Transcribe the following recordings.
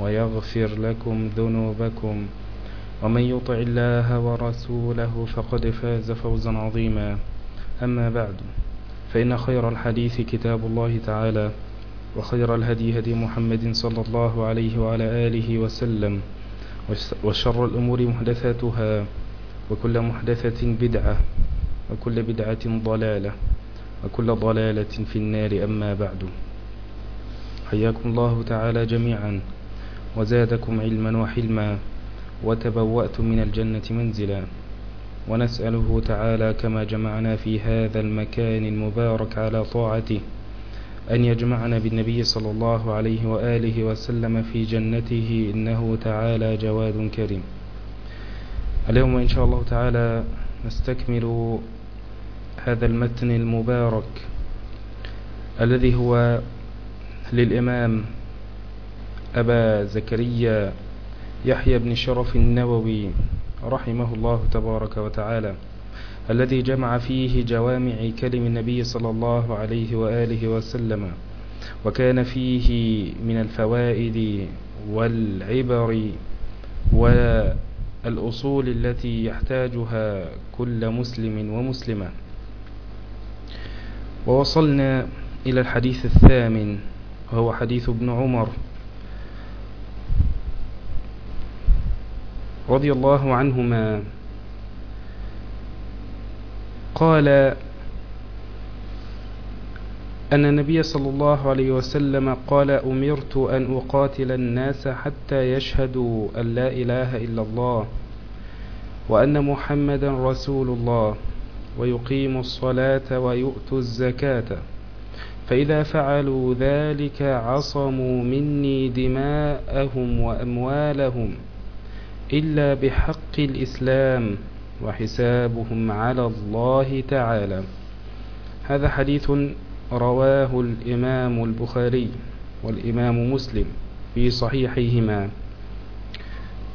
ويغفر لكم ذنوبكم ومن يطع الله ورسوله فقد فاز فوزا عظيما. أما بعد فإن خير الحديث كتاب الله تعالى وخير الهدي هدي محمد صلى الله عليه وعلى آله وسلم وشر الأمور محدثاتها وكل محدثة بدعة وكل بدعة ضلالة وكل ضلالة في النار. أما بعد حياكم الله تعالى جميعا. وزادكم علما وحلما وتبوأتم من الجنة منزلا. ونسأله تعالى كما جمعنا في هذا المكان المبارك على طاعته أن يجمعنا بالنبي صلى الله عليه وآله وسلم في جنته إنه تعالى جواد كريم. اليوم إن شاء الله تعالى نستكمل هذا المتن المبارك الذي هو للإمام أبا زكريا يحيى بن شرف النووي رحمه الله تبارك وتعالى الذي جمع فيه جوامع كلم النبي صلى الله عليه وآله وسلم وكان فيه من الفوائد والعبر والأصول التي يحتاجها كل مسلم ومسلمة. ووصلنا إلى الحديث الثامن وهو حديث ابن عمر. رضي الله عنهما. قال أن النبي صلى الله عليه وسلم قال أمرت أن أقاتل الناس حتى يشهدوا أن لا إله إلا الله وأن محمدا رسول الله ويقيموا الصلاة ويؤتوا الزكاة. فإذا فعلوا ذلك عصموا مني دماءهم وأموالهم. إلا بحق الإسلام وحسابهم على الله تعالى. هذا حديث رواه الإمام البخاري والإمام مسلم في صحيحيهما.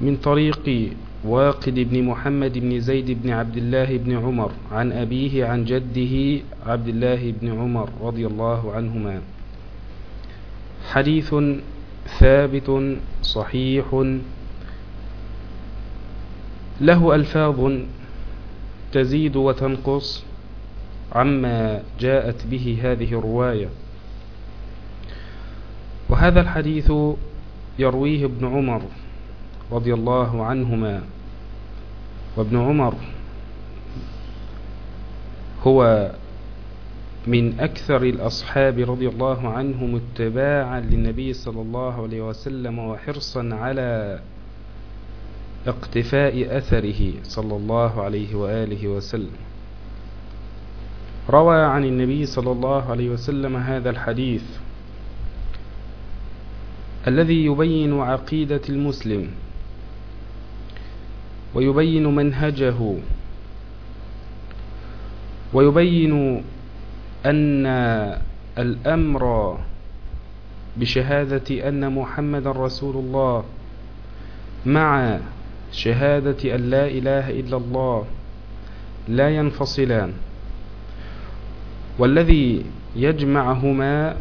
من طريق واقد بن محمد بن زيد بن عبد الله بن عمر عن أبيه عن جده عبد الله بن عمر رضي الله عنهما. حديث ثابت صحيح له ألفاظ تزيد وتنقص عما جاءت به هذه الرواية. وهذا الحديث يرويه ابن عمر رضي الله عنهما. وابن عمر هو من أكثر الأصحاب رضي الله عنهم اتباعا للنبي صلى الله عليه وسلم وحرصا على اقتفاء أثره صلى الله عليه وآله وسلم. روى عن النبي صلى الله عليه وسلم هذا الحديث الذي يبين عقيدة المسلم ويبين منهجه ويبين أن الأمر بشهادة أن محمد رسول الله مع شهادة أن لا إله إلا الله لا ينفصلان. والذي يجمعهما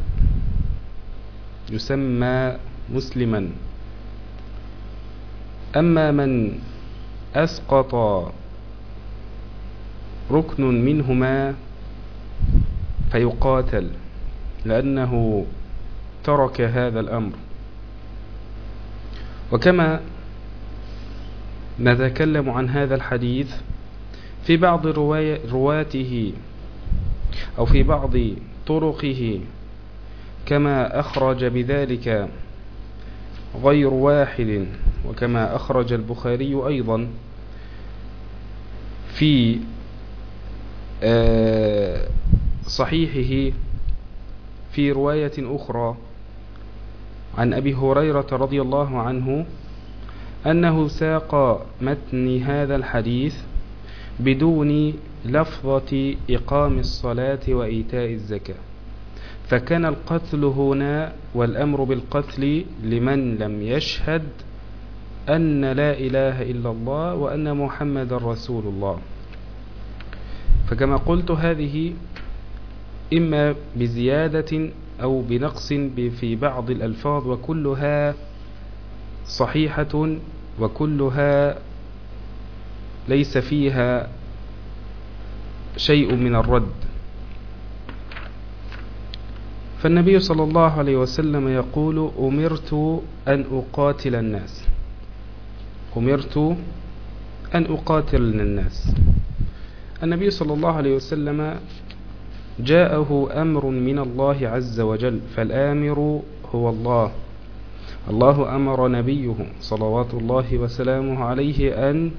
يسمى مسلما. أما من أسقط ركن منهما فيقاتل لأنه ترك هذا الأمر. وكما نتكلم عن هذا الحديث في بعض رواته أو في بعض طرقه كما أخرج بذلك غير واحد وكما أخرج البخاري أيضا في آه، صحيحه في رواية أخرى عن أبي هريرة رضي الله عنه أنه ساق متن هذا الحديث بدون لفظة إقام الصلاة وإيتاء الزكاة. فكان القتل هنا والأمر بالقتل لمن لم يشهد أن لا إله إلا الله وأن محمد رسول الله. فكما قلت هذه إما بزيادة أو بنقص في بعض الألفاظ وكلها صحيحة وكلها ليس فيها شيء من الرد. فالنبي صلى الله عليه وسلم يقول أمرت أن أقاتل الناس. أمرت أن أقاتل الناس. النبي صلى الله عليه وسلم جاءه أمر من الله عز وجل فالآمر هو الله. الله أمر نبيه صلوات الله وسلامه عليه أن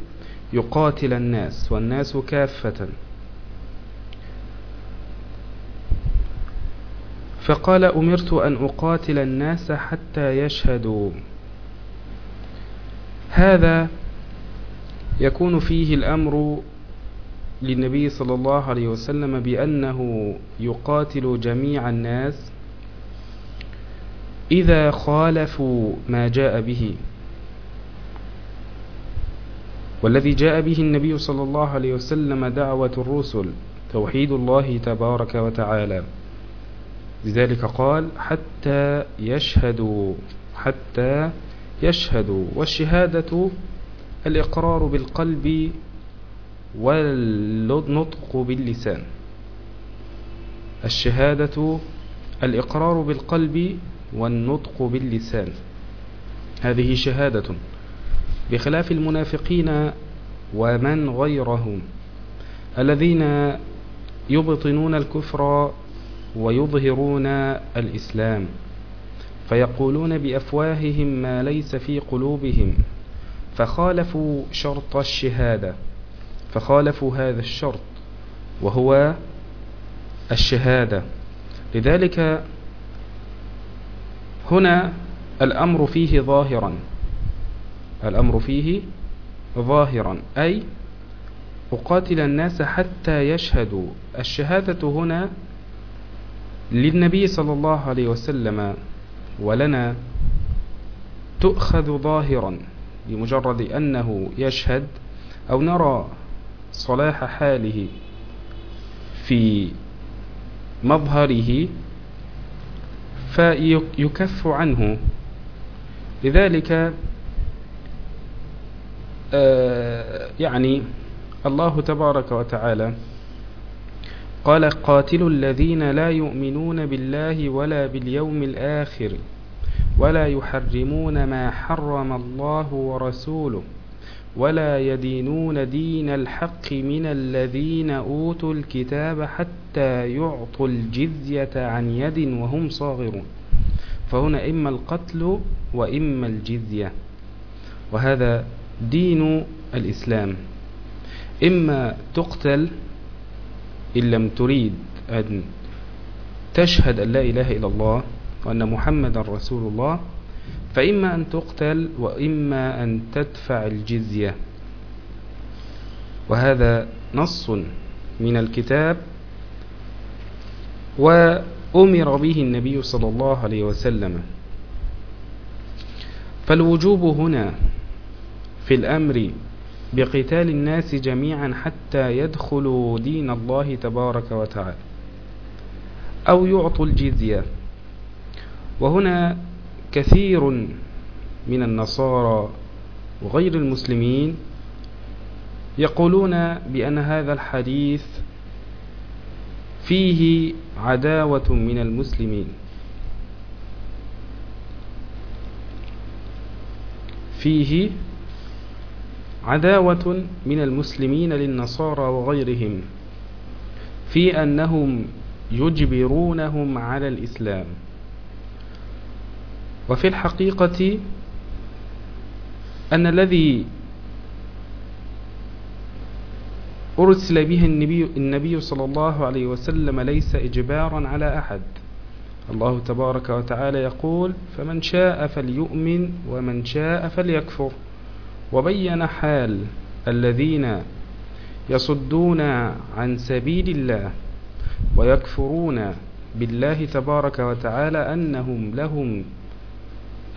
يقاتل الناس والناس كافة. فقال أمرت أن أقاتل الناس حتى يشهدوا. هذا يكون فيه الأمر للنبي صلى الله عليه وسلم بأنه يقاتل جميع الناس إذا خالفوا ما جاء به والذي جاء به النبي صلى الله عليه وسلم دعوة الرسل توحيد الله تبارك وتعالى. لذلك قال حتى يشهدوا حتى يشهدوا والشهادة الإقرار بالقلب والنطق باللسان. الشهادة الإقرار بالقلب والنطق باللسان. هذه شهادة بخلاف المنافقين ومن غيرهم الذين يبطنون الكفر ويظهرون الإسلام فيقولون بأفواههم ما ليس في قلوبهم فخالفوا شرط الشهادة فخالفوا هذا الشرط وهو الشهادة. لذلك هنا الأمر فيه ظاهرا. الأمر فيه ظاهرا. أي أقاتل الناس حتى يشهدوا. الشهادة هنا للنبي صلى الله عليه وسلم ولنا تؤخذ ظاهرا بمجرد أنه يشهد أو نرى صلاح حاله في مظهره فيكف عنه. لذلك آه، يعني الله تبارك وتعالى قال قاتلوا الذين لا يؤمنون بالله ولا باليوم الآخر ولا يحرمون ما حرم الله ورسوله. ولا يدينون دين الحق من الذين أوتوا الكتاب حتى يعطوا الجزية عن يد وهم صاغرون. فهنا إما القتل وإما الجزية. وهذا دين الإسلام. إما تقتل إن لم تريد أن تشهد أن لا إله إلا الله وأن محمد رسول الله فإما أن تقتل وإما أن تدفع الجزية. وهذا نص من الكتاب. وأمر به النبي صلى الله عليه وسلم. فالوجوب هنا في الأمر بقتال الناس جميعا حتى يدخلوا دين الله تبارك وتعالى أو يعطوا الجزية. وهنا كثير من النصارى وغير المسلمين يقولون بأن هذا الحديث فيه عداوة من المسلمين. فيه عداوة من المسلمين للنصارى وغيرهم في أنهم يجبرونهم على الإسلام. وفي الحقيقة أن الذي أرسل به النبي, النبي صلى الله عليه وسلم ليس إجبارا على أحد. الله تبارك وتعالى يقول فمن شاء فليؤمن ومن شاء فليكفر. وبين حال الذين يصدون عن سبيل الله ويكفرون بالله تبارك وتعالى أنهم لهم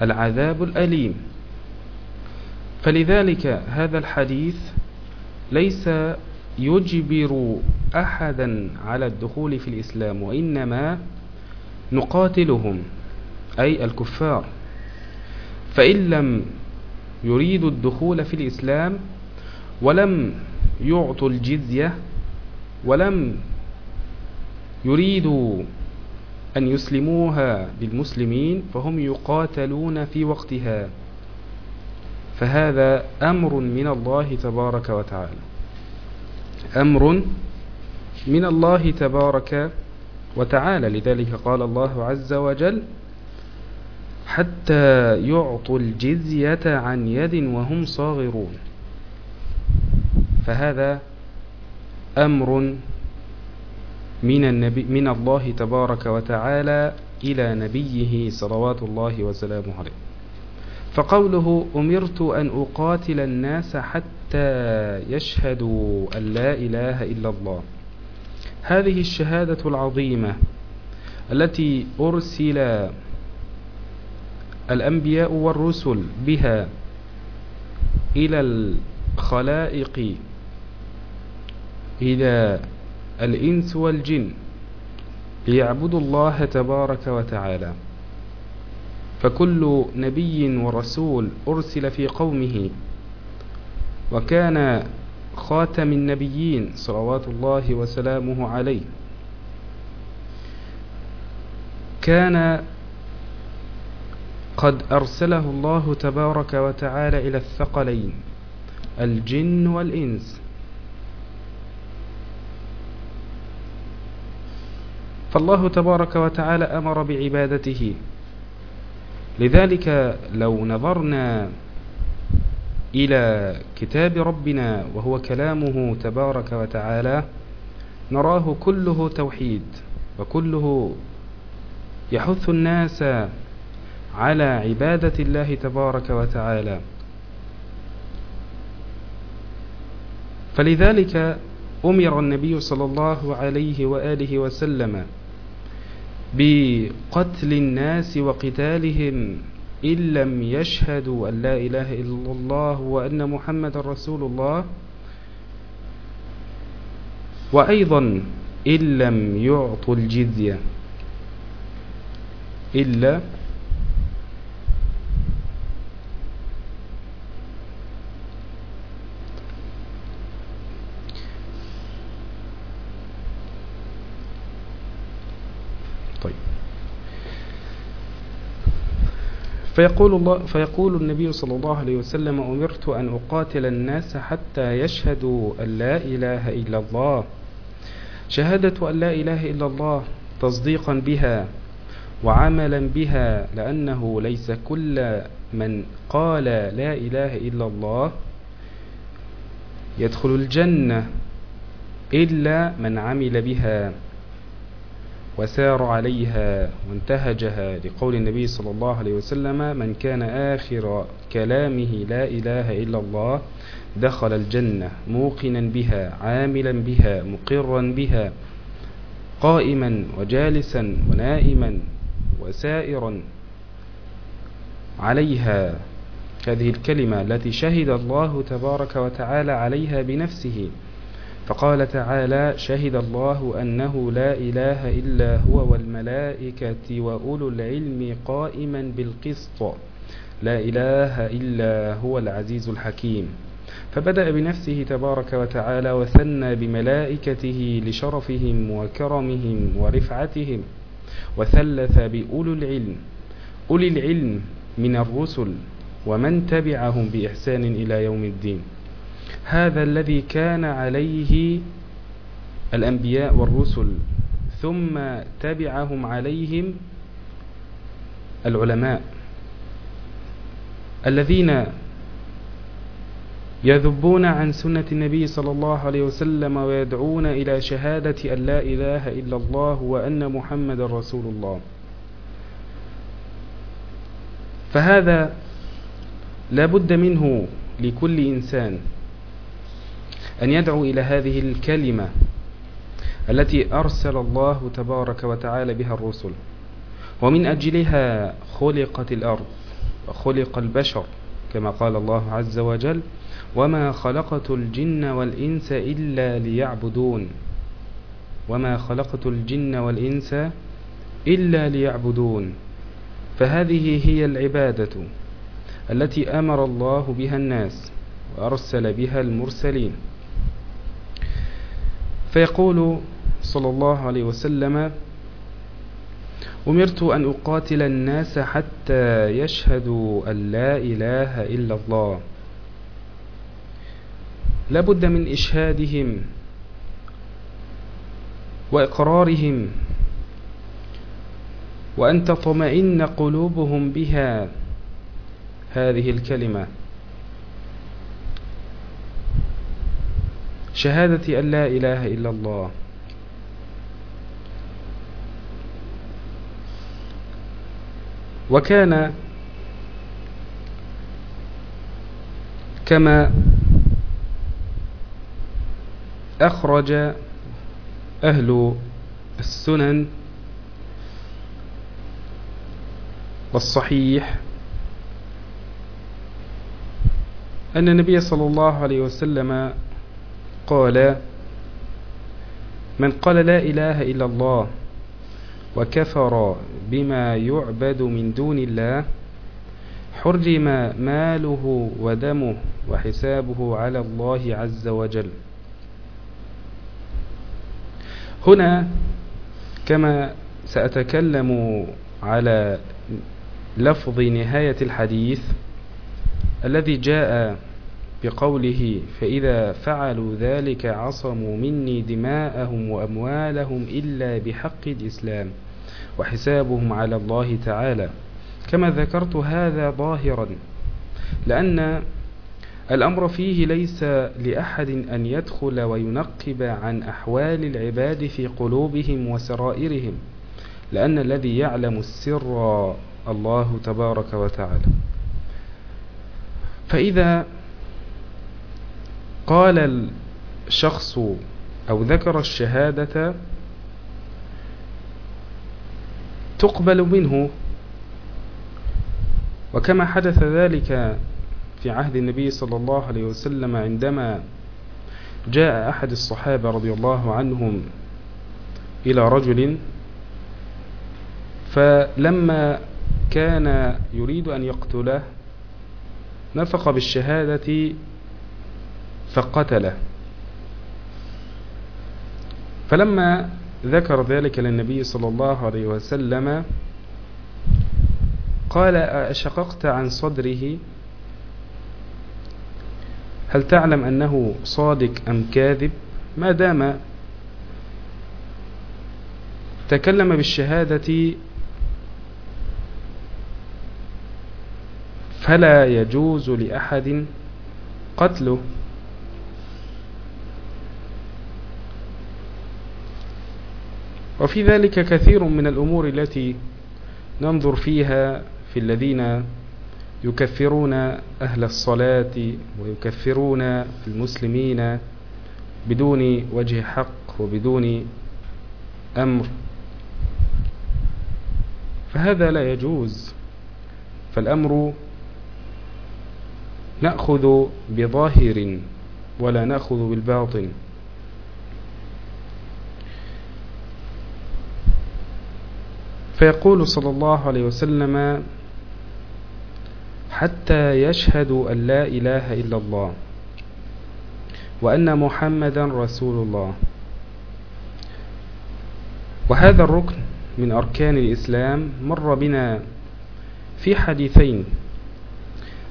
العذاب الأليم. فلذلك هذا الحديث ليس يجبر أحدا على الدخول في الإسلام وإنما نقاتلهم أي الكفار. فإن لم يريدوا الدخول في الإسلام ولم يعطوا الجزية ولم يريدوا أن يسلموها للمسلمين فهم يقاتلون في وقتها. فهذا أمر من الله تبارك وتعالى. أمر من الله تبارك وتعالى. لذلك قال الله عز وجل حتى يعطوا الجزية عن يد وهم صاغرون. فهذا أمر من, النبي من الله تبارك وتعالى إلى نبيه صلوات الله وسلامه عليه. فقوله أمرت أن أقاتل الناس حتى يشهدوا أن لا إله إلا الله. هذه الشهادة العظيمة التي أرسل الأنبياء والرسل بها إلى الخلائق إلى الإنس والجن ليعبدوا الله تبارك وتعالى. فكل نبي ورسول أرسل في قومه وكان خاتم النبيين صلوات الله وسلامه عليه. كان قد أرسله الله تبارك وتعالى إلى الثقلين الجن والإنس. فالله تبارك وتعالى أمر بعبادته. لذلك لو نظرنا إلى كتاب ربنا وهو كلامه تبارك وتعالى نراه كله توحيد وكله يحث الناس على عبادة الله تبارك وتعالى. فلذلك أمر النبي صلى الله عليه وآله وسلم بقتل الناس وقتالهم إن لم يشهدوا أن لا إله إلا الله وأن محمد رسول الله. وأيضا إن لم يعطوا الجزية إلا فيقول, الله فيقول النبي صلى الله عليه وسلم أمرت أن أقاتل الناس حتى يشهدوا أن لا إله إلا الله. شهادة أن لا إله إلا الله تصديقا بها وعملا بها لأنه ليس كل من قال لا إله إلا الله يدخل الجنة إلا من عمل بها. وسار عليها وانتهجها لقول النبي صلى الله عليه وسلم من كان آخر كلامه لا إله إلا الله دخل الجنة موقنا بها عاملا بها مقرا بها قائما وجالسا ونائما وسائرا عليها. هذه الكلمة التي شهد الله تبارك وتعالى عليها بنفسه. فقال تعالى شهد الله أنه لا إله إلا هو والملائكة وأولو العلم قائما بالقسط. لا إله إلا هو العزيز الحكيم. فبدأ بنفسه تبارك وتعالى وثنى بملائكته لشرفهم وكرمهم ورفعتهم وثلث بأولو العلم. أولي العلم من الرسل ومن تبعهم بإحسان إلى يوم الدين. هذا الذي كان عليه الأنبياء والرسل ثم تبعهم عليهم العلماء الذين يذبون عن سنة النبي صلى الله عليه وسلم ويدعون إلى شهادة أن لا إله إلا الله وأن محمد رسول الله. فهذا لا بد منه لكل إنسان. أن يدعو إلى هذه الكلمة التي أرسل الله تبارك وتعالى بها الرسل. ومن أجلها خلقت الأرض وخلق البشر كما قال الله عز وجل وما خلقت الجن والإنس إلا ليعبدون. وما خلقت الجن والإنس إلا ليعبدون. فهذه هي العبادة التي أمر الله بها الناس وأرسل بها المرسلين. فيقول صلى الله عليه وسلم أمرت أن أقاتل الناس حتى يشهدوا أن لا إله إلا الله. لابد من إشهادهم وإقرارهم وأن تطمئن قلوبهم بها. هذه الكلمة. شهادة أن لا إله إلا الله. وكان كما أخرج أهل السنن والصحيح أن النبي صلى الله عليه وسلم قال من قال لا إله إلا الله وكفر بما يعبد من دون الله حرم ماله ودمه وحسابه على الله عز وجل. هنا كما سأتكلم على لفظ نهاية الحديث الذي جاء بقوله فإذا فعلوا ذلك عصموا مني دماءهم وأموالهم إلا بحق الإسلام وحسابهم على الله تعالى. كما ذكرت هذا ظاهرا لأن الأمر فيه ليس لأحد أن يدخل وينقب عن أحوال العباد في قلوبهم وسرائرهم لأن الذي يعلم السر الله تبارك وتعالى. فإذا قال الشخص أو ذكر الشهادة تقبل منه وكما حدث ذلك في عهد النبي صلى الله عليه وسلم عندما جاء أحد الصحابة رضي الله عنهم إلى رجل فلما كان يريد أن يقتله نفق بالشهادة فقتله. فلما ذكر ذلك للنبي صلى الله عليه وسلم قال أشققت عن صدره؟ هل تعلم أنه صادق أم كاذب؟ ما دام تكلم بالشهادة فلا يجوز لأحد قتله. وفي ذلك كثير من الأمور التي ننظر فيها في الذين يكفرون أهل الصلاة ويكفرون المسلمين بدون وجه حق وبدون أمر. فهذا لا يجوز. فالأمر نأخذ بظاهر ولا نأخذ بالباطن. فيقول صلى الله عليه وسلم حتى يشهدوا أن لا إله إلا الله وأن محمدا رسول الله. وهذا الركن من أركان الإسلام مر بنا في حديثين.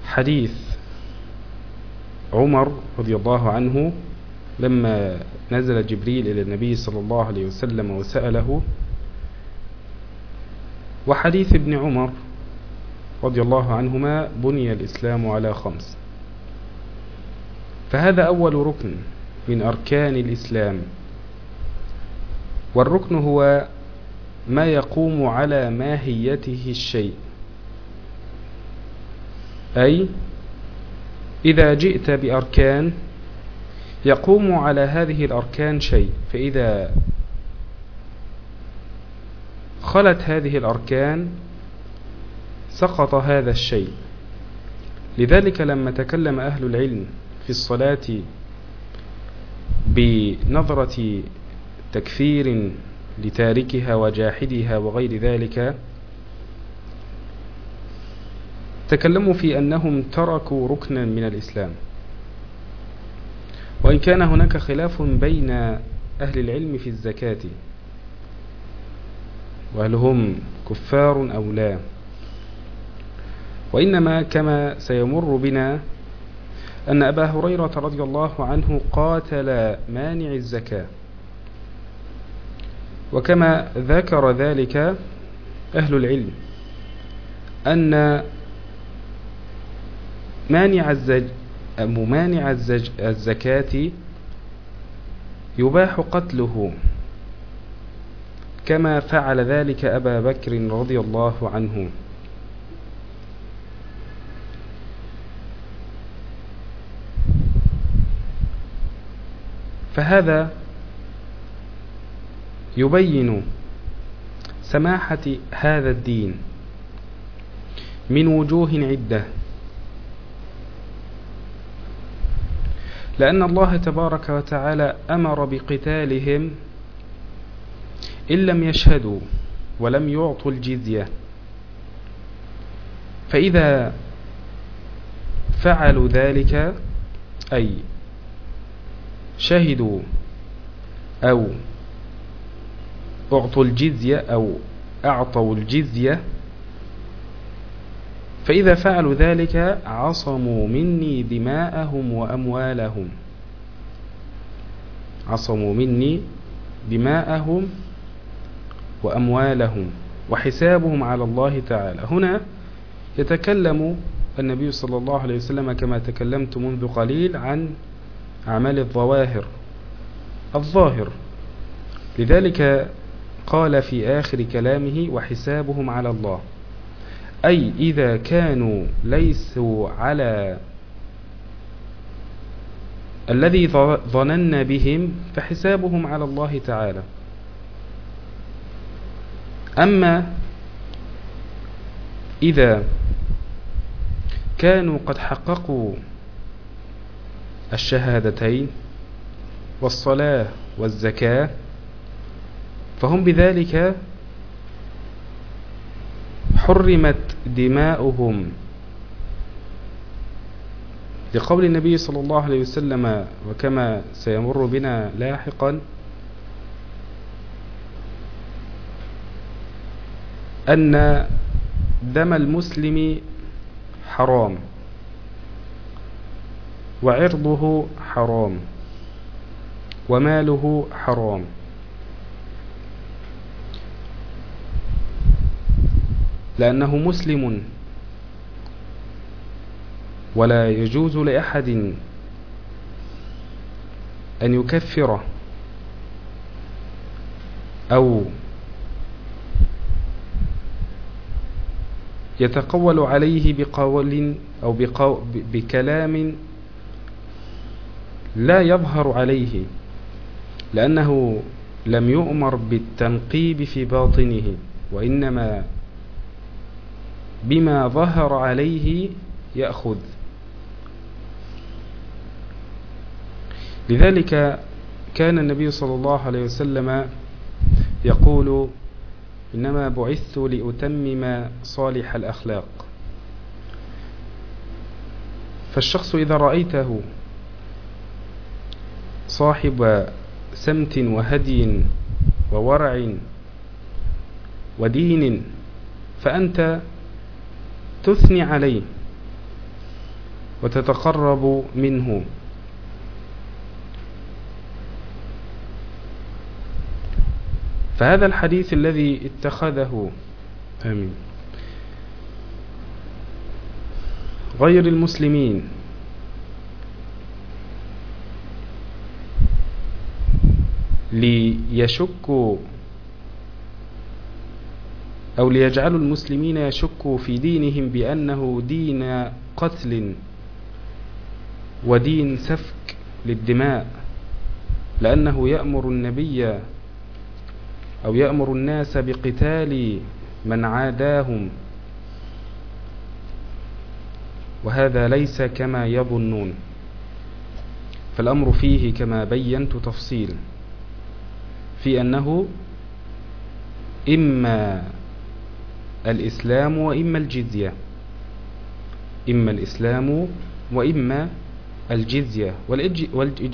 حديث عمر رضي الله عنه لما نزل جبريل إلى النبي صلى الله عليه وسلم وسأله وحديث ابن عمر رضي الله عنهما بني الإسلام على خمس. فهذا أول ركن من أركان الإسلام. والركن هو ما يقوم على ماهيته الشيء. أي إذا جئت بأركان يقوم على هذه الأركان شيء فإذا خلت هذه الأركان سقط هذا الشيء. لذلك لما تكلم أهل العلم في الصلاة بنظرة تكفير لتاركها وجاحدها وغير ذلك تكلموا في أنهم تركوا ركنا من الإسلام. وإن كان هناك خلاف بين أهل العلم في الزكاة وهل هم كفار أو لا؟ وإنما كما سيمر بنا أن أبا هريرة رضي الله عنه قاتل مانع الزكاة. وكما ذكر ذلك أهل العلم أن مانع الزج ممانع الزكاة يباح قتله. كما فعل ذلك أبا بكر رضي الله عنه. فهذا يبين سماحة هذا الدين من وجوه عدة. لأن الله تبارك وتعالى أمر بقتالهم إن لم يشهدوا ولم يعطوا الجزية فإذا فعلوا ذلك أي شهدوا أو أعطوا الجزية أو أعطوا الجزية فإذا فعلوا ذلك عصموا مني دماءهم وأموالهم. عصموا مني دماءهم وأموالهم وحسابهم على الله تعالى. هنا يتكلم النبي صلى الله عليه وسلم كما تكلمت منذ قليل عن أعمال الظواهر الظاهر. لذلك قال في آخر كلامه وحسابهم على الله أي إذا كانوا ليسوا على الذي ظننا بهم فحسابهم على الله تعالى. أما إذا كانوا قد حققوا الشهادتين والصلاة والزكاة فهم بذلك حرمت دماؤهم لقول النبي صلى الله عليه وسلم وكما سيمر بنا لاحقا أن دم المسلم حرام وعرضه حرام وماله حرام. لأنه مسلم ولا يجوز لأحد أن يكفره أو يتقول عليه بقول أو بكلام لا يظهر عليه لأنه لم يؤمر بالتنقيب في باطنه وإنما بما ظهر عليه يأخذ. لذلك كان النبي صلى الله عليه وسلم يقول إنما بعثت لأتمم صالح الأخلاق. فالشخص إذا رأيته صاحب سمت وهدي وورع ودين فأنت تثني عليه وتتقرب منه. فهذا الحديث الذي اتخذه آمين غير المسلمين. ليشكوا أو ليجعلوا المسلمين يشكوا في دينهم بأنه دين قتل ودين سفك للدماء لأنه يأمر النبي أو يأمر الناس بقتال من عاداهم. وهذا ليس كما يظنون. فالأمر فيه كما بينت تفصيل. في أنه إما الإسلام وإما الجزية. إما الإسلام وإما الجزية.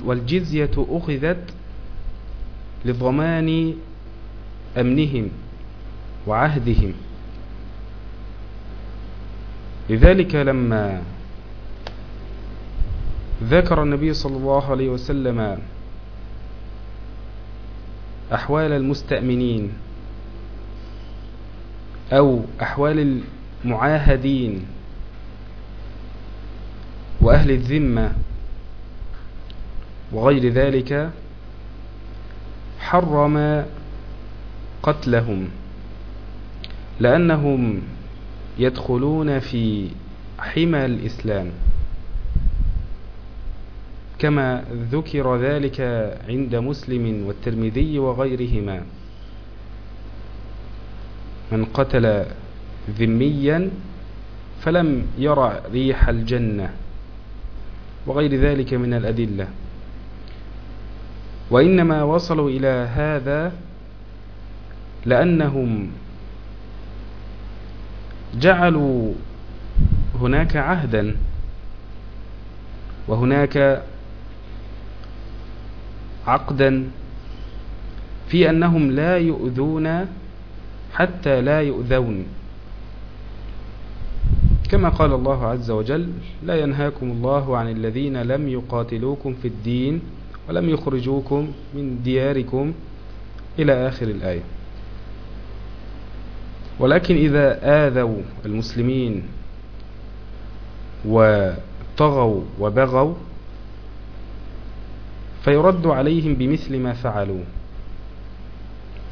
والجزية أخذت لضمان أمنهم وعهدهم. لذلك لما ذكر النبي صلى الله عليه وسلم أحوال المستأمنين أو أحوال المعاهدين وأهل الذمة وغير ذلك حرم قتلهم لأنهم يدخلون في حمى الإسلام. كما ذكر ذلك عند مسلم والترمذي وغيرهما. من قتل ذميا فلم يرى ريح الجنة وغير ذلك من الأدلة. وإنما وصلوا إلى هذا لأنهم جعلوا هناك عهدا وهناك عقدا في أنهم لا يؤذون حتى لا يؤذون. كما قال الله عز وجل لا ينهاكم الله عن الذين لم يقاتلوكم في الدين ولم يخرجوكم من دياركم إلى آخر الآية. ولكن إذا آذوا المسلمين وطغوا وبغوا فيرد عليهم بمثل ما فعلوا.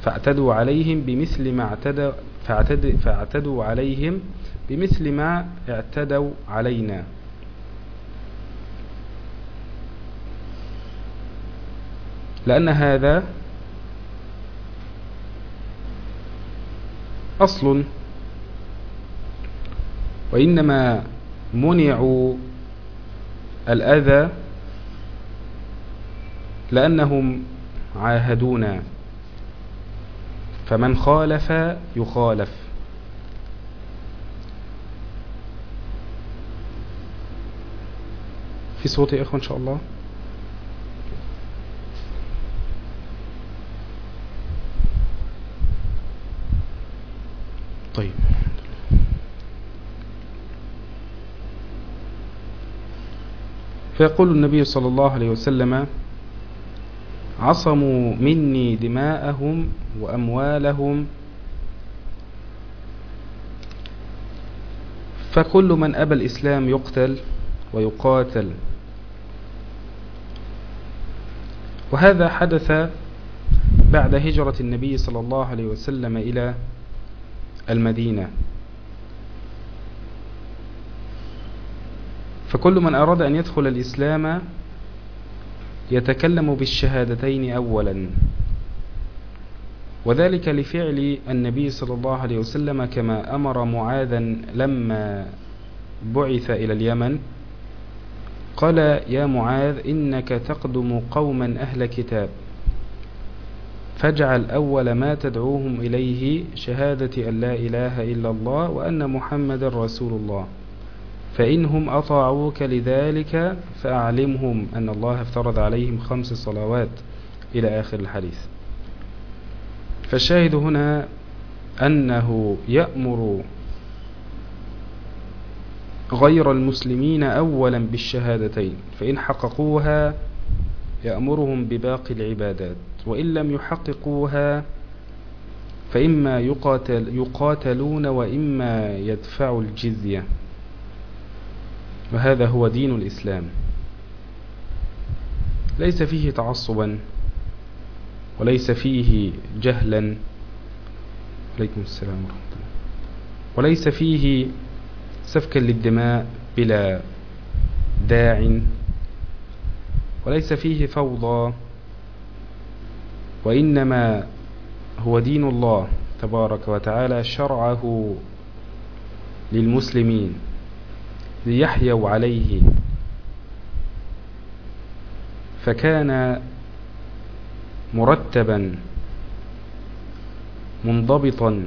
فاعتدوا عليهم بمثل ما اعتدوا فاعتد فاعتدوا عليهم بمثل ما اعتدوا علينا. لأن هذا أصل. وإنما منعوا الأذى لأنهم عاهدونا. فمن خالف يخالف. في صوت يا إخوة إن شاء الله. فيقول النبي صلى الله عليه وسلم عصموا مني دماءهم وأموالهم. فكل من أبى الإسلام يقتل ويقاتل. وهذا حدث بعد هجرة النبي صلى الله عليه وسلم إلى المدينة. فكل من أراد أن يدخل الإسلام يتكلم بالشهادتين أولا. وذلك لفعل النبي صلى الله عليه وسلم كما أمر معاذا لما بعث إلى اليمن. قال يا معاذ إنك تقدم قوما أهل كتاب. فاجعل أول ما تدعوهم إليه شهادة أن لا إله إلا الله وأن محمد رسول الله. فإنهم أطاعوك لذلك فأعلمهم أن الله افترض عليهم خمس صلوات إلى آخر الحديث. فالشاهد هنا أنه يأمر غير المسلمين أولا بالشهادتين فإن حققوها يأمرهم بباقي العبادات وإن لم يحققوها فإما يقاتل يقاتلون وإما يدفعوا الجزية. وهذا هو دين الإسلام. ليس فيه تعصبا وليس فيه جهلا. عليكم السلام ورحمة الله. وليس فيه سفكا للدماء بلا داع. وليس فيه فوضى. وإنما هو دين الله تبارك وتعالى شرعه للمسلمين. ليحيوا عليه. فكان مرتبا منضبطا.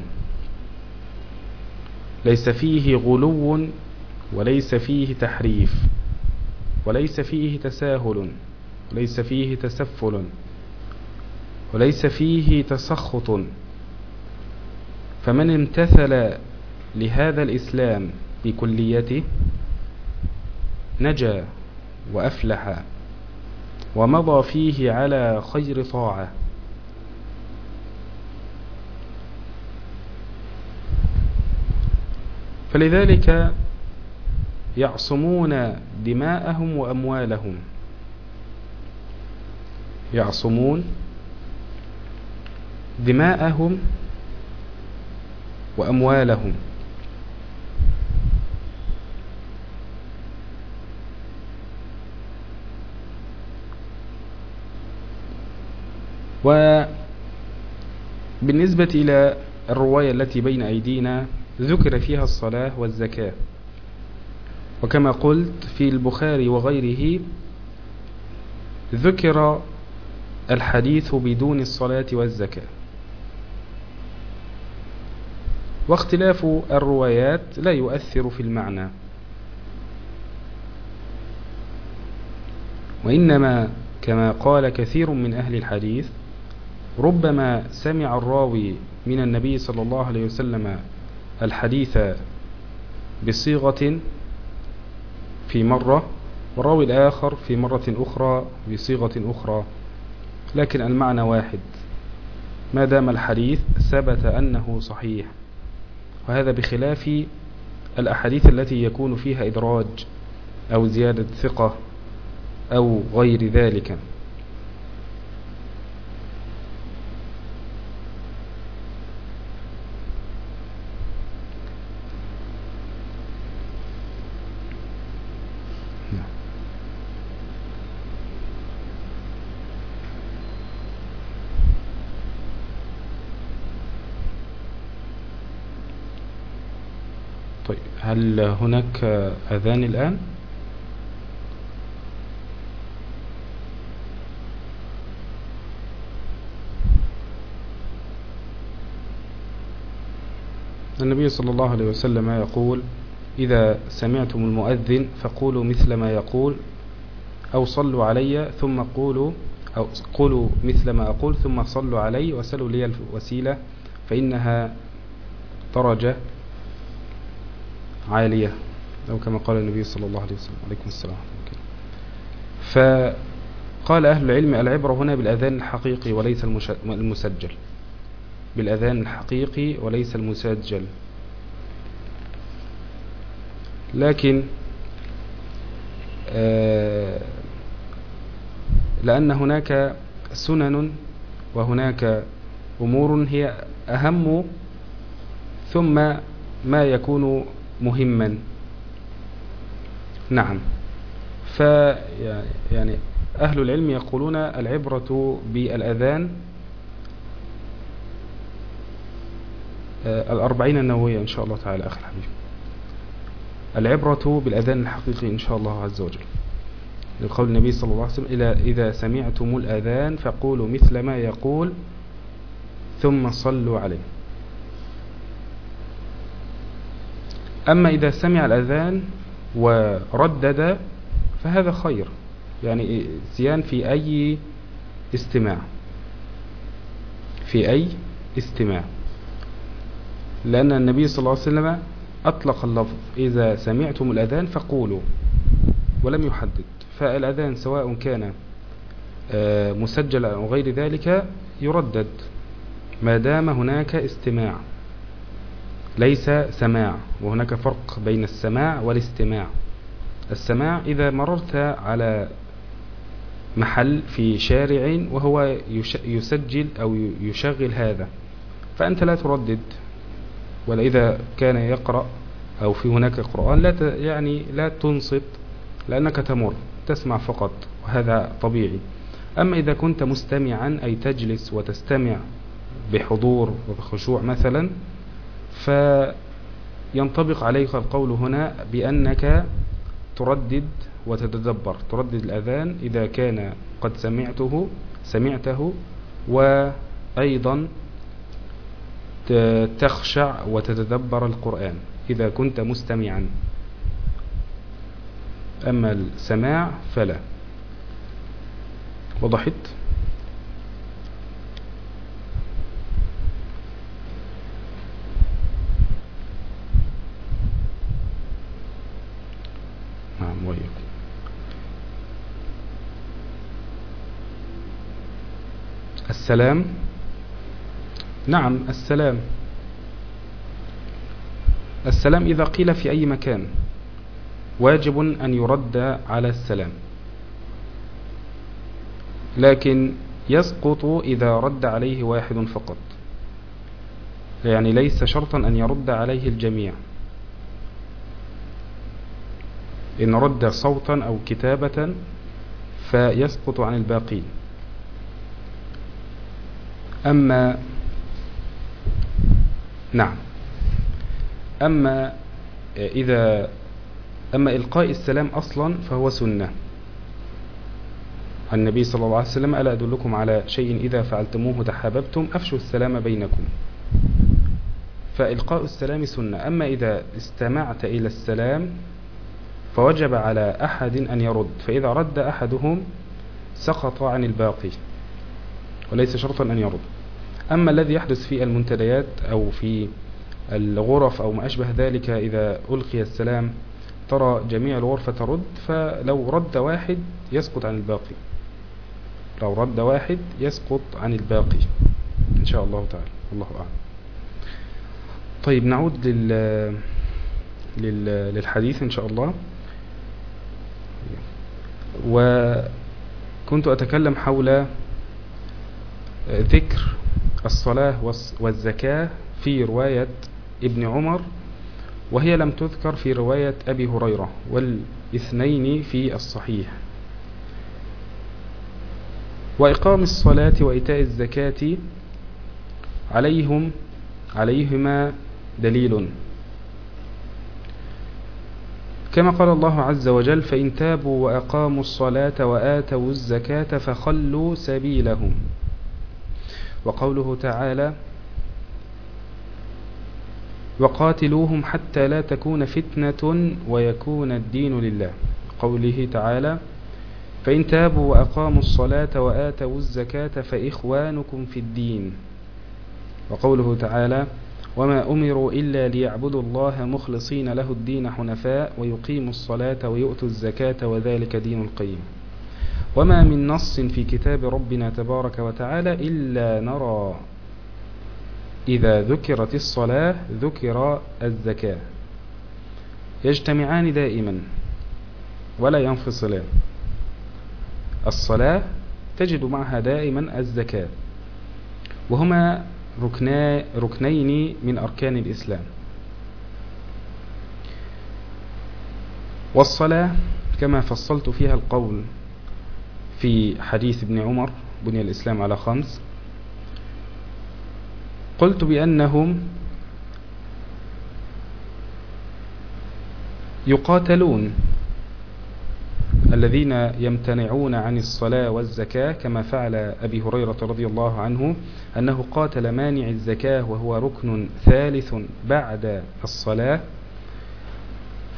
ليس فيه غلو وليس فيه تحريف وليس فيه تساهل وليس فيه تسفل وليس فيه تسخط. فمن امتثل لهذا الإسلام بكليته نجا وأفلح ومضى فيه على خير طاعة. فلذلك يعصمون دماءهم وأموالهم. يعصمون دماءهم وأموالهم. وبالنسبة إلى الرواية التي بين أيدينا ذكر فيها الصلاة والزكاة. وكما قلت في البخاري وغيره ذكر الحديث بدون الصلاة والزكاة. واختلاف الروايات لا يؤثر في المعنى. وإنما كما قال كثير من أهل الحديث ربما سمع الراوي من النبي صلى الله عليه وسلم الحديث بصيغة في مرة والراوي الآخر في مرة أخرى بصيغة أخرى لكن المعنى واحد. ما دام الحديث ثبت أنه صحيح وهذا بخلاف الأحاديث التي يكون فيها إدراج أو زيادة ثقة أو غير ذلك. هل هناك أذان الآن؟ النبي صلى الله عليه وسلم يقول إذا سمعتم المؤذن فقولوا مثل ما يقول أو صلوا علي ثم قولوا أو قولوا مثل ما أقول ثم صلوا علي وسلوا لي الوسيلة فإنها درجة عالية أو كما قال النبي صلى الله عليه وسلم. عليكم السلام. فقال أهل العلم العبرة هنا بالأذان الحقيقي وليس المسجل. بالأذان الحقيقي وليس المسجل. لكن آه، لأن هناك سنن وهناك أمور هي أهم ثم ما يكون مهما. نعم. ف يعني أهل العلم يقولون العبرة بالأذان آه، الأربعين النووية إن شاء الله تعالى أخي الحبيب العبرة بالأذان الحقيقي إن شاء الله عز وجل. لقول النبي صلى الله عليه وسلم إذا سمعتم الأذان فقولوا مثل ما يقول ثم صلوا عليه. أما إذا سمع الأذان وردد فهذا خير يعني سيان في أي استماع. في أي استماع. لأن النبي صلى الله عليه وسلم أطلق اللفظ إذا سمعتم الأذان فقولوا ولم يحدد. فالأذان سواء كان آه، مسجلا أو غير ذلك يردد ما دام هناك استماع. ليس سماع وهناك فرق بين السماع والاستماع. السماع إذا مررت على محل في شارع وهو يسجل أو يشغل هذا فأنت لا تردد. ولا إذا كان يقرأ أو في هناك قرآن لا يعني لا تنصت لأنك تمر تسمع فقط وهذا طبيعي. أما إذا كنت مستمعا أي تجلس وتستمع بحضور وبخشوع مثلا فينطبق عليك القول هنا بأنك تردد وتتدبر تردد الأذان إذا كان قد سمعته سمعته وأيضا تخشع وتتدبر القرآن إذا كنت مستمعا. أما السماع فلا. وضحت؟ ويكم السلام. نعم السلام. السلام إذا قيل في أي مكان. واجب أن يرد على السلام. لكن يسقط إذا رد عليه واحد فقط. يعني ليس شرطا أن يرد عليه الجميع. إن رد صوتا أو كتابة فيسقط عن الباقين. أما نعم. أما إذا أما إلقاء السلام أصلا فهو سنة. النبي صلى الله عليه وسلم ألا أدلكم على شيء إذا فعلتموه تحاببتم؟ أفشوا السلام بينكم. فإلقاء السلام سنة. أما إذا استمعت إلى السلام فوجب على أحد أن يرد فإذا رد أحدهم سقط عن الباقي وليس شرطا أن يرد. أما الذي يحدث في المنتديات أو في الغرف أو ما أشبه ذلك إذا ألقي السلام ترى جميع الغرفة ترد فلو رد واحد يسقط عن الباقي. لو رد واحد يسقط عن الباقي. إن شاء الله تعالى. الله أعلم. طيب نعود لل... لل... للحديث إن شاء الله. وكنت أتكلم حول ذكر الصلاة والزكاة في رواية ابن عمر وهي لم تذكر في رواية أبي هريرة والإثنين في الصحيح. وإقام الصلاة وإيتاء الزكاة عليهم عليهما دليل. كما قال الله عز وجل فإن تابوا وأقاموا الصلاة وآتوا الزكاة فخلوا سبيلهم. وقوله تعالى وقاتلوهم حتى لا تكون فتنة ويكون الدين لله. قوله تعالى فإن تابوا وأقاموا الصلاة وآتوا الزكاة فإخوانكم في الدين. وقوله تعالى وما أمروا إلا ليعبدوا الله مخلصين له الدين حنفاء ويقيموا الصلاة ويؤتوا الزكاة وذلك دين القيم. وما من نص في كتاب ربنا تبارك وتعالى إلا نرى. إذا ذكرت الصلاة ذكر الزكاة. يجتمعان دائما ولا ينفصلان. الصلاة تجد معها دائما الزكاة. وهما ركنين من أركان الإسلام. والصلاة كما فصلت فيها القول في حديث ابن عمر بني الإسلام على خمس قلت بأنهم يقاتلون الذين يمتنعون عن الصلاة والزكاة كما فعل أبي هريرة رضي الله عنه أنه قاتل مانع الزكاة وهو ركن ثالث بعد الصلاة.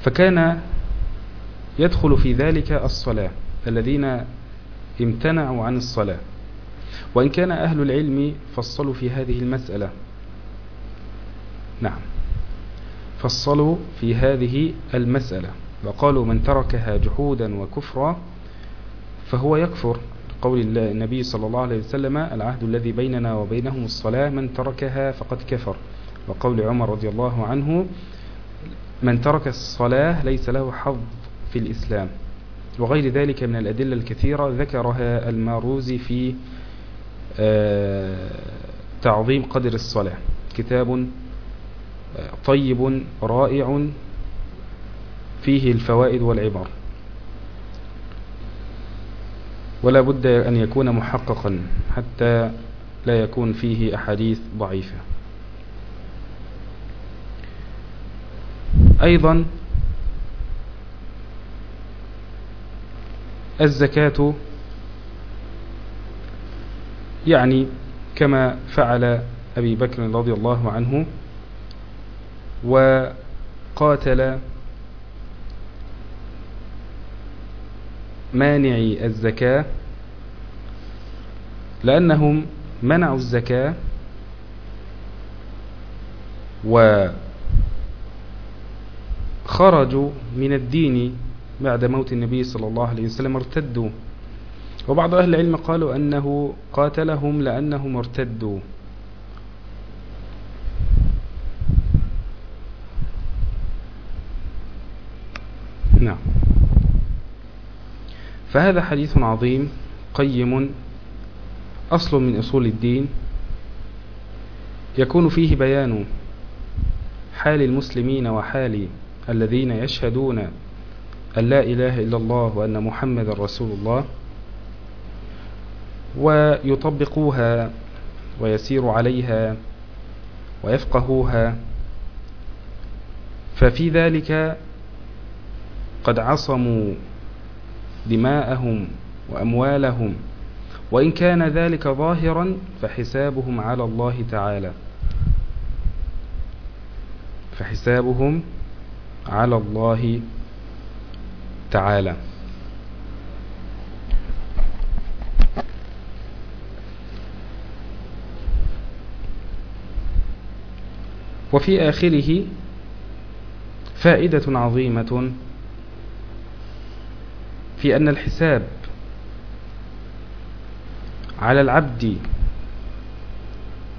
فكان يدخل في ذلك الصلاة الذين امتنعوا عن الصلاة. وإن كان أهل العلم فصلوا في هذه المسألة. نعم. فصلوا في هذه المسألة. وقالوا من تركها جحودا وكفرا فهو يكفر. قول النبي صلى الله عليه وسلم العهد الذي بيننا وبينهم الصلاة من تركها فقد كفر. وقول عمر رضي الله عنه من ترك الصلاة ليس له حظ في الإسلام. وغير ذلك من الأدلة الكثيرة ذكرها الماروزي في آه، تعظيم قدر الصلاة. كتاب آه، طيب رائع فيه الفوائد والعبر. ولا بد أن يكون محققا حتى لا يكون فيه أحاديث ضعيفة. أيضا الزكاة يعني كما فعل أبي بكر رضي الله عنه وقاتل مانعي الزكاة لأنهم منعوا الزكاة وخرجوا من الدين بعد موت النبي صلى الله عليه وسلم ارتدوا. وبعض أهل العلم قالوا أنه قاتلهم لأنهم ارتدوا نعم فهذا حديث عظيم قيم أصل من أصول الدين. يكون فيه بيان حال المسلمين وحال الذين يشهدون أن لا إله إلا الله وأن محمد رسول الله ويطبقوها ويسير عليها ويفقهوها. ففي ذلك قد عصموا دماءهم وأموالهم وإن كان ذلك ظاهرا فحسابهم على الله تعالى. فحسابهم على الله تعالى. وفي آخره فائدة عظيمة في أن الحساب على العبد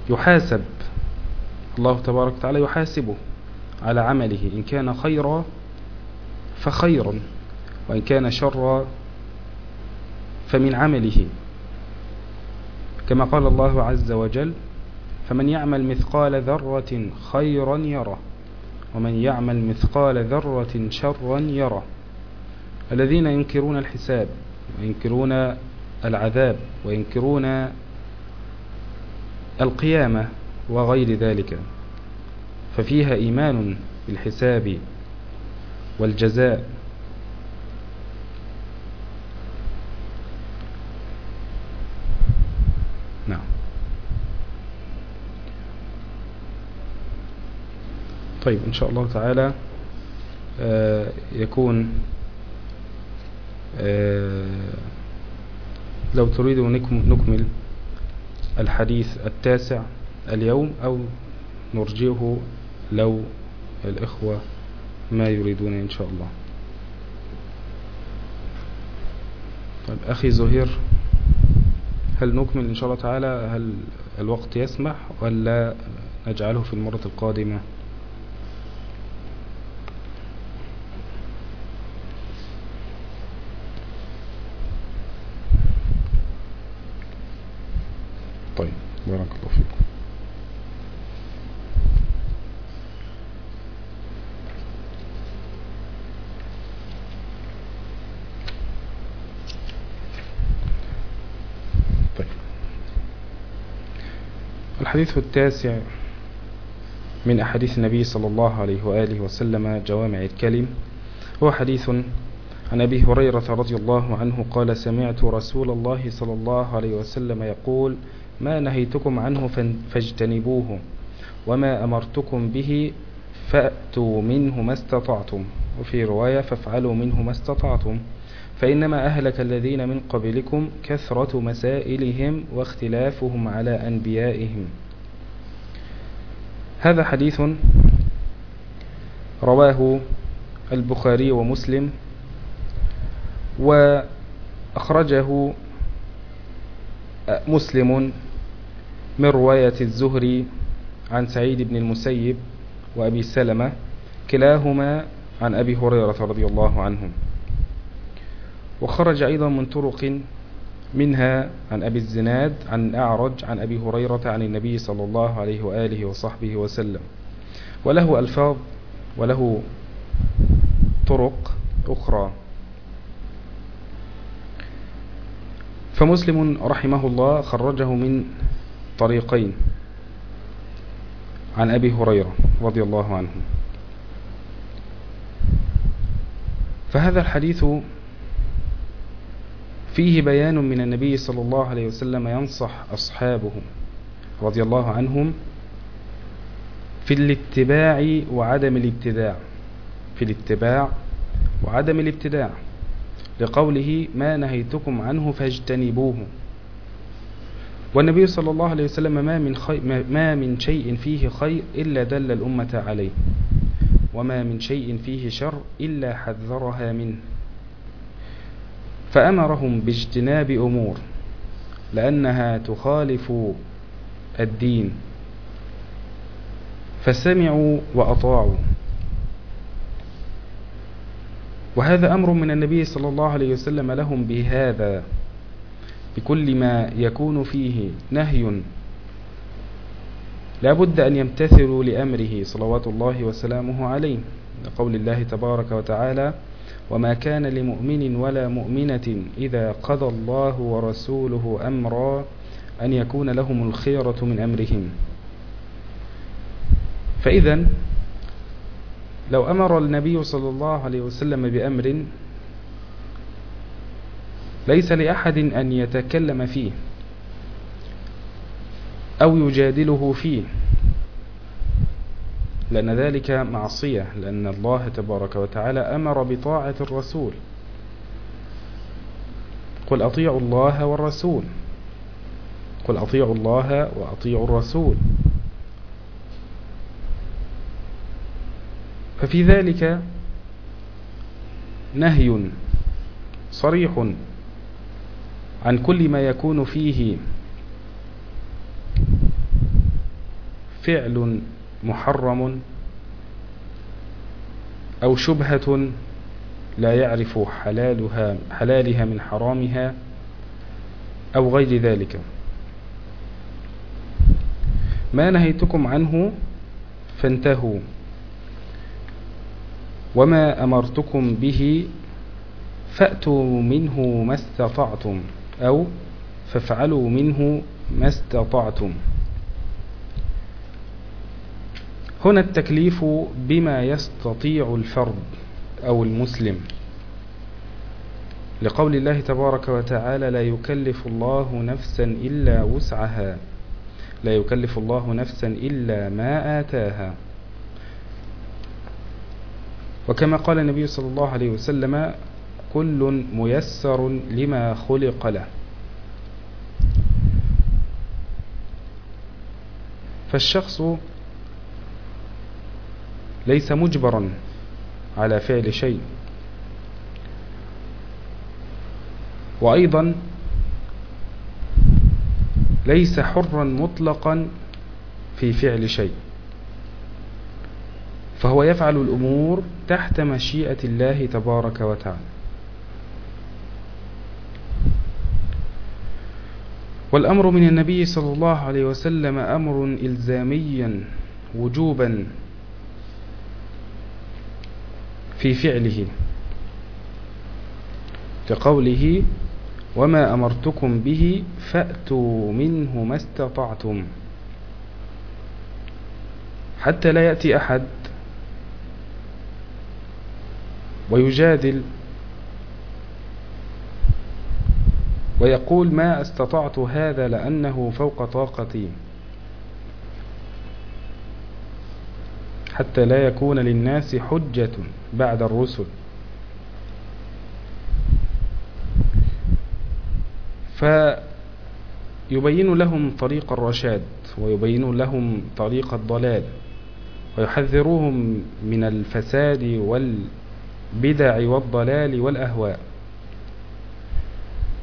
يحاسب. الله تبارك وتعالى يحاسبه على عمله إن كان خيرا فخير وإن كان شرا فمن عمله. كما قال الله عز وجل فمن يعمل مثقال ذرة خيرا يره ومن يعمل مثقال ذرة شرا يره. الذين ينكرون الحساب وينكرون العذاب وينكرون القيامة وغير ذلك. ففيها إيمان بالحساب والجزاء. نعم. طيب إن شاء الله تعالى آه، يكون لو تريدوا نكمل الحديث التاسع اليوم أو نرجئه لو الإخوة ما يريدون إن شاء الله. طيب أخي زهير هل نكمل إن شاء الله تعالى؟ هل الوقت يسمح ولا نجعله في المرة القادمة طيب بارك الله فيكم. طيب. الحديث التاسع من أحاديث النبي صلى الله عليه وآله وسلم جوامع الكلم. هو حديث عن أبي هريرة رضي الله عنه قال سمعت رسول الله صلى الله عليه وسلم يقول ما نهيتكم عنه فاجتنبوه وما أمرتكم به فأتوا منه ما استطعتم. وفي رواية فافعلوا منه ما استطعتم. فإنما أهلك الذين من قبلكم كثرة مسائلهم واختلافهم على أنبيائهم. هذا حديث رواه البخاري ومسلم وأخرجه مسلم من رواية الزهري عن سعيد بن المسيب وأبي سلمة كلاهما عن أبي هريرة رضي الله عنه. وخرج أيضا من طرق منها عن أبي الزناد عن أعرج عن أبي هريرة عن النبي صلى الله عليه وآله وصحبه وسلم. وله ألفاظ وله طرق أخرى. فمسلم رحمه الله خرجه من طريقين. عن أبي هريرة رضي الله عنه. فهذا الحديث فيه بيان من النبي صلى الله عليه وسلم ينصح أصحابه رضي الله عنهم في الاتباع وعدم الابتداع. في الاتباع وعدم الابتداع. لقوله ما نهيتكم عنه فاجتنبوه. والنبي صلى الله عليه وسلم ما من, خي ما من شيء فيه خير إلا دل الأمة عليه. وما من شيء فيه شر إلا حذرها منه. فأمرهم باجتناب أمور لأنها تخالف الدين. فسمعوا وأطاعوا. وهذا أمر من النبي صلى الله عليه وسلم لهم بهذا بكل ما يكون فيه نهي. لا بد أن يمتثلوا لأمره صلوات الله وسلامه عليه. لقول الله تبارك وتعالى وما كان لمؤمن ولا مؤمنة إذا قضى الله ورسوله أمرا أن يكون لهم الخيرة من أمرهم. فإذا لو أمر النبي صلى الله عليه وسلم بأمر ليس لأحد أن يتكلم فيه أو يجادله فيه. لأن ذلك معصية لأن الله تبارك وتعالى أمر بطاعة الرسول. قل أطيعوا الله والرسول. قل أطيعوا الله وأطيعوا الرسول. ففي ذلك نهي صريح عن كل ما يكون فيه فعل محرم أو شبهة لا يعرف حلالها, حلالها من حرامها أو غير ذلك. ما نهيتكم عنه فانتهوا. وما أمرتكم به فأتوا منه ما استطعتم. أو فافعلوا منه ما استطعتم. هنا التكليف بما يستطيع الفرد أو المسلم. لقول الله تبارك وتعالى لا يكلف الله نفسا إلا وسعها. لا يكلف الله نفسا إلا ما آتاها. وكما قال النبي صلى الله عليه وسلم كل ميسر لما خلق له. فالشخص ليس مجبرا على فعل شيء. وأيضا ليس حرا مطلقا في فعل شيء. فهو يفعل الأمور تحت مشيئة الله تبارك وتعالى. والأمر من النبي صلى الله عليه وسلم أمر إلزاميا وجوبا في فعله كقوله وما أمرتكم به فأتوا منه ما استطعتم حتى لا يأتي أحد ويجادل ويقول ما استطعت هذا لأنه فوق طاقتي. حتى لا يكون للناس حجة بعد الرسل. فيبين لهم طريق الرشاد ويبين لهم طريق الضلال ويحذروهم من الفساد والبدع والضلال والأهواء.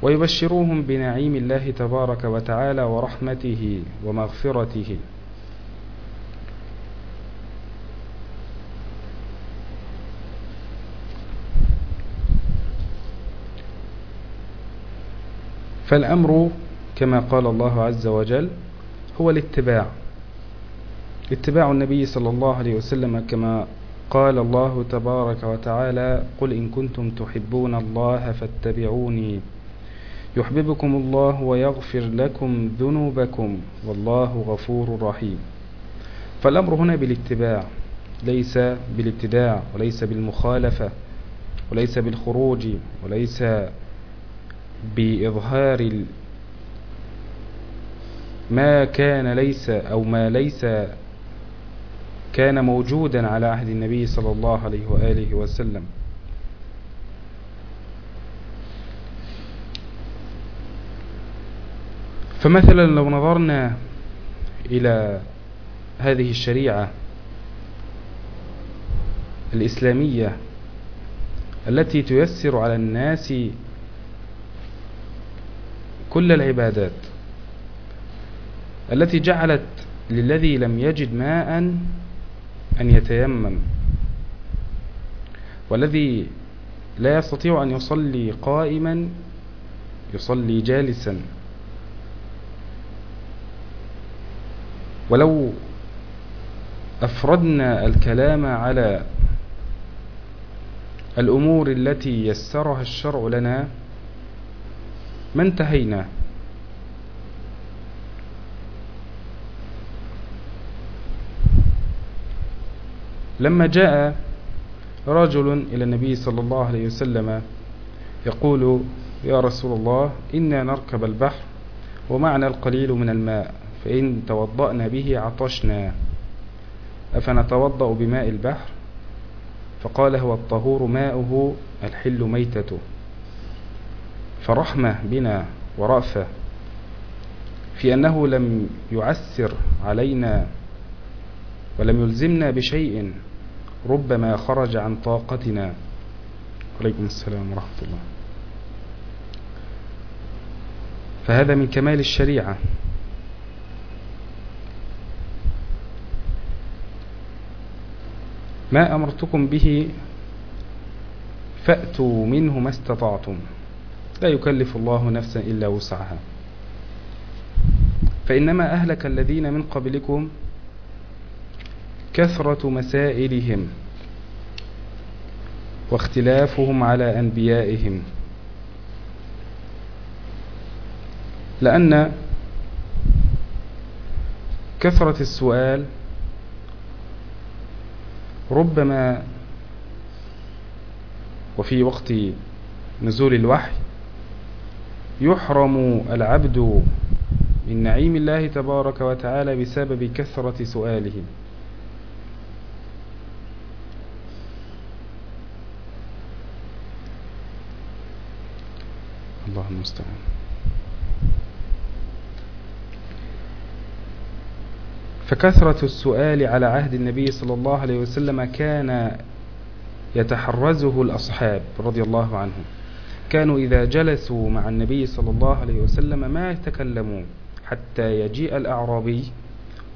ويبشروهم بنعيم الله تبارك وتعالى ورحمته ومغفرته. فالأمر كما قال الله عز وجل هو الاتباع. اتباع النبي صلى الله عليه وسلم كما قال الله تبارك وتعالى قل إن كنتم تحبون الله فاتبعوني. يحببكم الله ويغفر لكم ذنوبكم والله غفور رحيم. فالأمر هنا بالاتباع ليس بالابتداع وليس بالمخالفة وليس بالخروج وليس بإظهار ما كان ليس أو ما ليس كان موجودا على عهد النبي صلى الله عليه وآله وسلم. فمثلا لو نظرنا إلى هذه الشريعة الإسلامية التي تيسر على الناس كل العبادات التي جعلت للذي لم يجد ماء أن يتيمم والذي لا يستطيع أن يصلي قائما يصلي جالسا. ولو أفردنا الكلام على الأمور التي يسرها الشرع لنا ما انتهينا؟ لما جاء رجل إلى النبي صلى الله عليه وسلم يقول يا رسول الله إنا نركب البحر ومعنا القليل من الماء. فإن توضأنا به عطشنا. أفنتوضأ بماء البحر؟ فقال هو الطهور ماؤه الحل ميتته. فرحمة بنا ورأفة. في أنه لم يعسر علينا ولم يلزمنا بشيء ربما خرج عن طاقتنا. عليكم السلام ورحمة الله. فهذا من كمال الشريعة. ما أمرتكم به فأتوا منه ما استطعتم. لا يكلف الله نفسا إلا وسعها. فإنما أهلك الذين من قبلكم كثرة مسائلهم واختلافهم على أنبيائهم. لأن كثرة السؤال ربما وفي وقت نزول الوحي يحرم العبد من نعيم الله تبارك وتعالى بسبب كثرة سؤاله. الله المستعان فكثرة السؤال على عهد النبي صلى الله عليه وسلم كان يتحرزه الأصحاب رضي الله عنهم. كانوا إذا جلسوا مع النبي صلى الله عليه وسلم ما يتكلمون حتى يجيء الأعرابي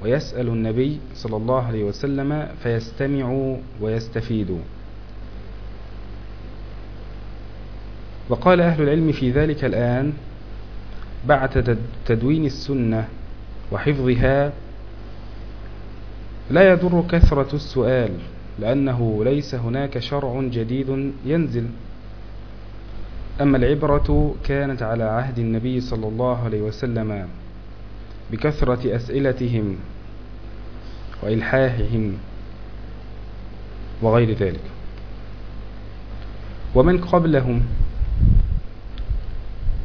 ويسأل النبي صلى الله عليه وسلم فيستمعوا ويستفيدوا. وقال أهل العلم في ذلك الآن بعد تدوين السنة وحفظها لا يضر كثرة السؤال لأنه ليس هناك شرع جديد ينزل. أما العبرة كانت على عهد النبي صلى الله عليه وسلم بكثرة أسئلتهم وإلحاحهم وغير ذلك. ومن قبلهم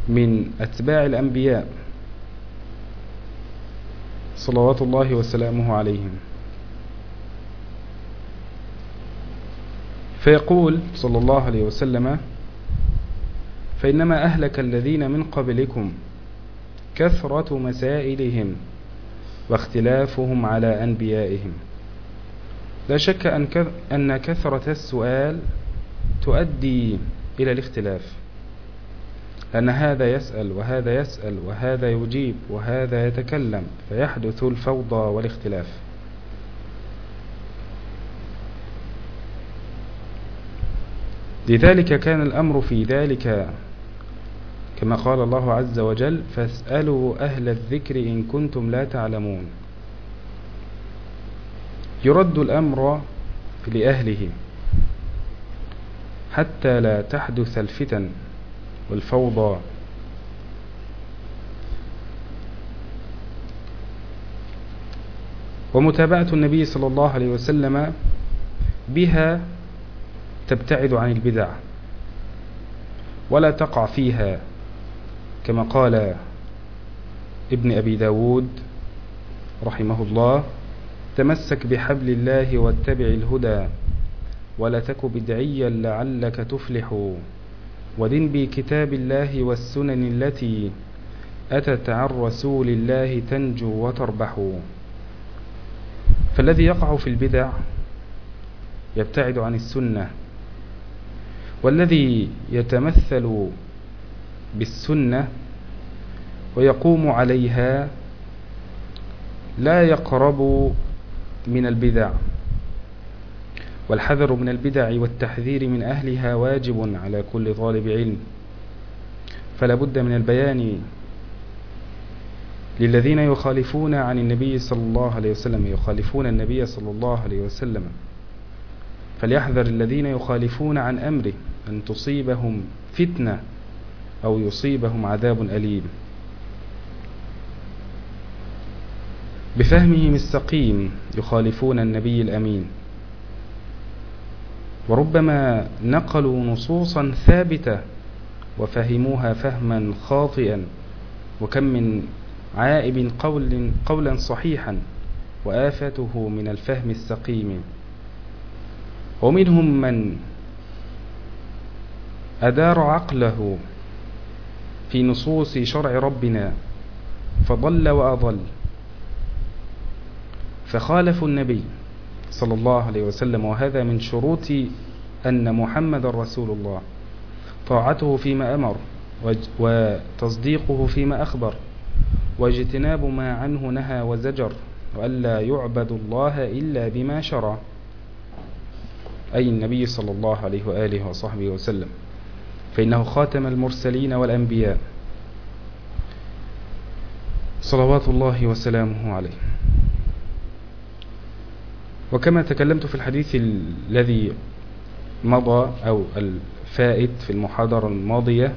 من أتباع الأنبياء صلوات الله وسلامه عليهم. فيقول صلى الله عليه وسلم فإنما أهلك الذين من قبلكم كثرة مسائلهم واختلافهم على أنبيائهم. لا شك أن كثرة السؤال تؤدي إلى الاختلاف أن هذا يسأل وهذا يسأل وهذا يجيب وهذا يتكلم فيحدث الفوضى والاختلاف. لذلك كان الأمر في ذلك كما قال الله عز وجل فاسألوا أهل الذكر إن كنتم لا تعلمون. يرد الأمر لأهله حتى لا تحدث الفتن والفوضى. ومتابعة النبي صلى الله عليه وسلم بها تبتعد عن البدع ولا تقع فيها كما قال ابن أبي داود رحمه الله تمسك بحبل الله واتبع الهدى ولا تك بدعيا لعلك تفلح. ودن بكتاب الله والسنن التي أتت عن رسول الله تنجو وتربح. فالذي يقع في البدع يبتعد عن السنة والذي يتمثل بالسنة ويقوم عليها لا يقرب من البدع والحذر من البدع والتحذير من أهلها واجب على كل طالب علم. فلا بد من البيان للذين يخالفون عن النبي صلى الله عليه وسلم يخالفون النبي صلى الله عليه وسلم. فليحذر الذين يخالفون عن أمره أن تصيبهم فتنة أو يصيبهم عذاب أليم. بفهمهم السقيم يخالفون النبي الأمين. وربما نقلوا نصوصا ثابتة وفهموها فهما خاطئا وكم من عائب قول قولا صحيحا وآفته من الفهم السقيم. ومنهم من أدار عقله في نصوص شرع ربنا فضل وأضل. فخالفوا النبي صلى الله عليه وسلم وهذا من شروط أن محمد رسول الله. طاعته فيما أمر وتصديقه فيما أخبر واجتناب ما عنه نهى وزجر وألا يعبد الله إلا بما شرع. أي النبي صلى الله عليه وآله وصحبه وسلم. فإنه خاتم المرسلين والأنبياء. صلوات الله وسلامه عليه. وكما تكلمت في الحديث الذي مضى أو الفائت في المحاضرة الماضية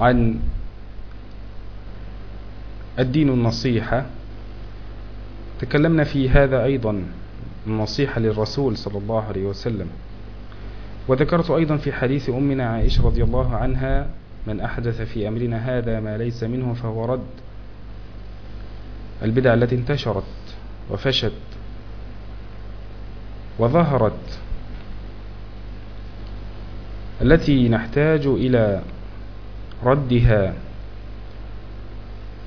عن الدين النصيحة تكلمنا في هذا أيضا. النصيحة للرسول صلى الله عليه وسلم. وذكرت أيضا في حديث أمنا عائشة رضي الله عنها من أحدث في أمرنا هذا ما ليس منه فهو رد. البدع التي انتشرت وفشت وظهرت التي نحتاج إلى ردها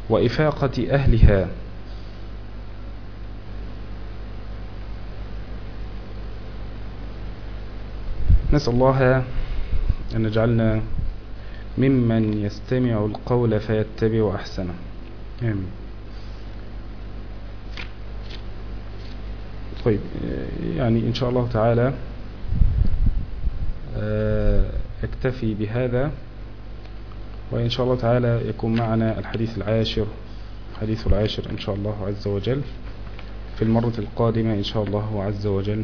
وإفاقة أهلها نسأل الله أن نجعلنا ممن يستمع القول فيتبع أحسنه. آمين. طيب يعني إن شاء الله تعالى آه، أكتفي بهذا وإن شاء الله تعالى يكون معنا الحديث العاشر حديث العاشر إن شاء الله عز وجل في المرة القادمة إن شاء الله عز وجل.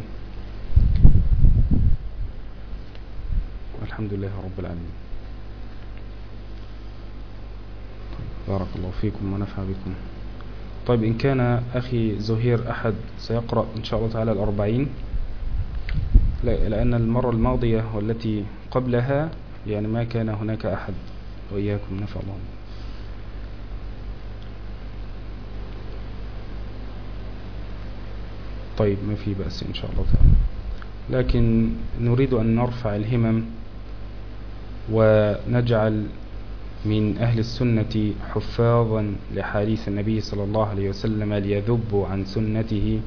الحمد لله رب العالمين. بارك الله فيكم ونفع بكم. طيب إن كان أخي زهير أحد سيقرأ إن شاء الله تعالى الأربعين لأن المرة الماضية والتي قبلها يعني ما كان هناك أحد. وإياكم نفع الله. طيب ما في بأس إن شاء الله تعالى. لكن نريد أن نرفع الهمم ونجعل من أهل السنة حفاظا لحديث النبي صلى الله عليه وسلم ليذبوا عن سنته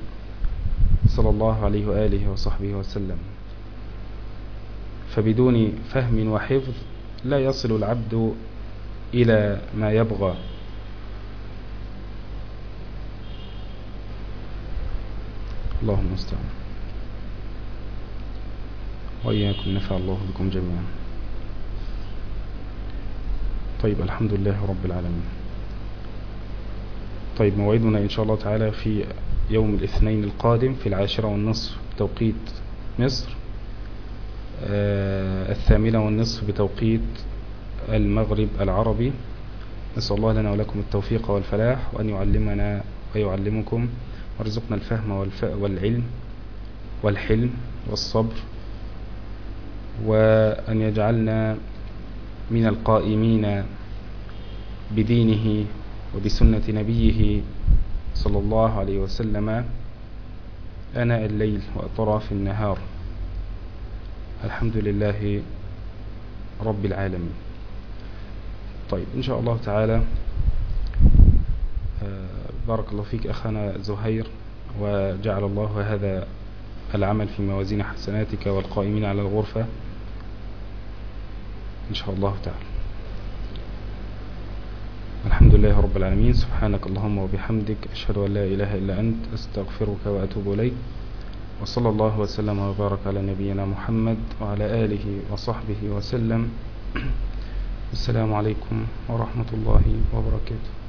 صلى الله عليه وآله وصحبه وسلم. فبدون فهم وحفظ لا يصل العبد إلى ما يبغى. اللهم استعان. وإياكم نفع الله بكم جميعا. طيب الحمد لله رب العالمين. طيب موعدنا إن شاء الله تعالى في يوم الاثنين القادم في العاشرة والنصف بتوقيت مصر. آه الثامنة والنصف بتوقيت المغرب العربي. نسأل الله لنا ولكم التوفيق والفلاح وأن يعلمنا ويعلمكم وارزقنا الفهم والعلم والحلم والصبر وأن يجعلنا من القائمين بدينه وبسنة نبيه صلى الله عليه وسلم أناء الليل وأطراف النهار. الحمد لله رب العالمين. طيب إن شاء الله تعالى بارك الله فيك أخانا زهير وجعل الله هذا العمل في موازين حسناتك والقائمين على الغرفة. إن شاء الله تعالى. الحمد لله رب العالمين. سبحانك اللهم وبحمدك أشهد أن لا إله إلا أنت أستغفرك وأتوب إليك. وصلى الله وسلم وبارك على نبينا محمد وعلى آله وصحبه وسلم. السلام عليكم ورحمة الله وبركاته.